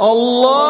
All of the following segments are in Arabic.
الله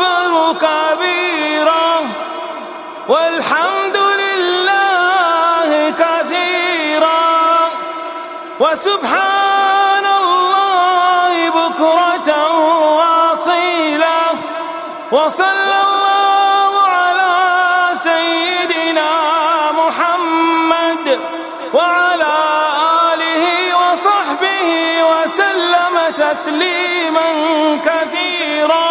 والكبر كبيرا والحمد لله كثيرا. وسبحان الله بكرة وأصيلا. وصلى الله على سيدنا محمد وعلى آله وصحبه وسلم تسليما كثيرا.